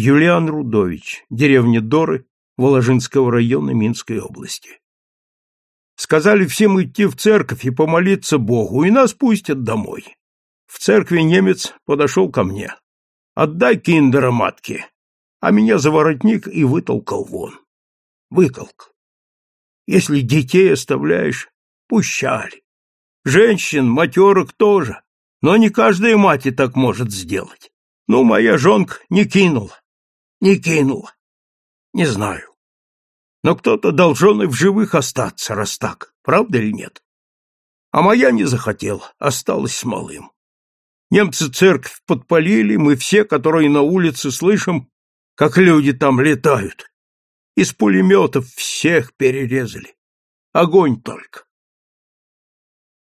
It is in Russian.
Юлиан Рудович, деревня Доры, Воложинского района Минской области. Сказали всем идти в церковь и помолиться Богу, и нас пустят домой. В церкви немец подошел ко мне. «Отдай киндера матке!» А меня за воротник и вытолкал вон. Вытолкал. Если детей оставляешь, пущали. Женщин, матерок тоже. Но не каждая мать и так может сделать. Ну, моя жонка не кинула. Не кинула. Не знаю. Но кто-то должен и в живых остаться, раз так, правда или нет? А моя не захотела, осталась с малым. Немцы церковь подпалили, мы все, которые на улице слышим, как люди там летают. Из пулеметов всех перерезали. Огонь только.